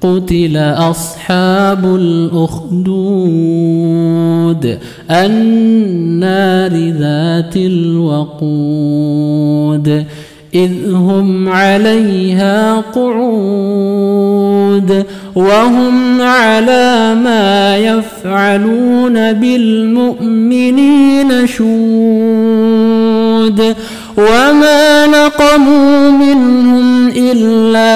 قتل أصحاب الأخدود النار ذات الوقود إذ هم عليها قعود وهم على ما يفعلون بالمؤمنين شود وما نقموا منهم إلا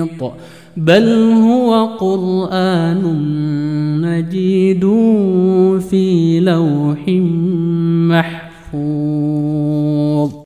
محيط بل هو قرآن مجيد في لوح محيط